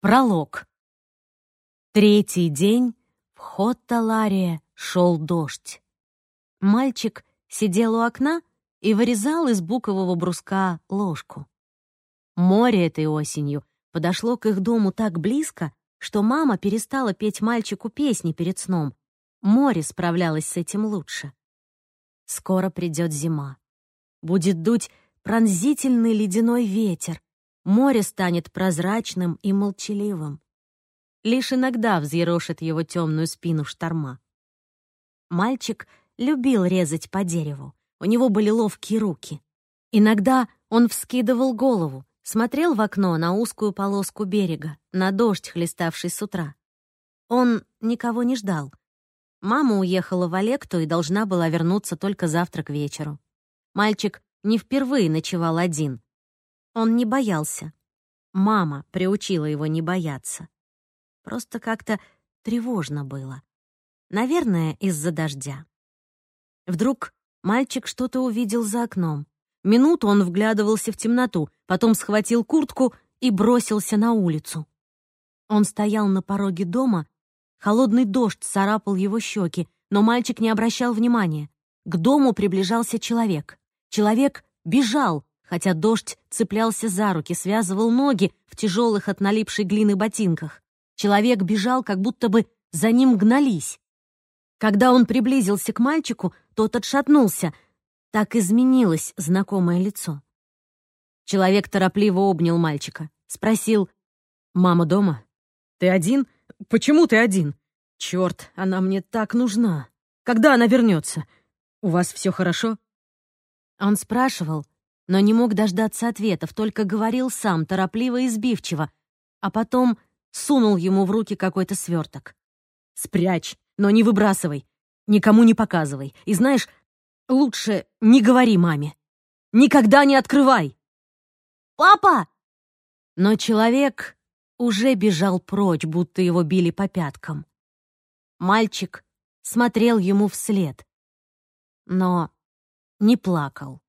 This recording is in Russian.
Пролог. Третий день в Хотталаре шел дождь. Мальчик сидел у окна и вырезал из букового бруска ложку. Море этой осенью подошло к их дому так близко, что мама перестала петь мальчику песни перед сном. Море справлялось с этим лучше. Скоро придет зима. Будет дуть пронзительный ледяной ветер. Море станет прозрачным и молчаливым. Лишь иногда взъерошит его темную спину шторма. Мальчик любил резать по дереву. У него были ловкие руки. Иногда он вскидывал голову, смотрел в окно на узкую полоску берега, на дождь, хлеставший с утра. Он никого не ждал. Мама уехала в Олекту и должна была вернуться только завтра к вечеру. Мальчик не впервые ночевал один. Он не боялся. Мама приучила его не бояться. Просто как-то тревожно было. Наверное, из-за дождя. Вдруг мальчик что-то увидел за окном. Минуту он вглядывался в темноту, потом схватил куртку и бросился на улицу. Он стоял на пороге дома, холодный дождь царапал его щеки, но мальчик не обращал внимания. К дому приближался человек. Человек бежал, хотя дождь цеплялся за руки, связывал ноги в тяжелых от налипшей глины ботинках. Человек бежал, как будто бы за ним гнались. Когда он приблизился к мальчику, тот отшатнулся — так изменилось знакомое лицо. Человек торопливо обнял мальчика. Спросил, «Мама дома? Ты один? Почему ты один? Черт, она мне так нужна. Когда она вернется? У вас все хорошо?» Он спрашивал, но не мог дождаться ответов, только говорил сам, торопливо и сбивчиво, а потом сунул ему в руки какой-то сверток. «Спрячь, но не выбрасывай, никому не показывай. И знаешь, Лучше не говори маме. Никогда не открывай. Папа! Но человек уже бежал прочь, будто его били по пяткам. Мальчик смотрел ему вслед, но не плакал.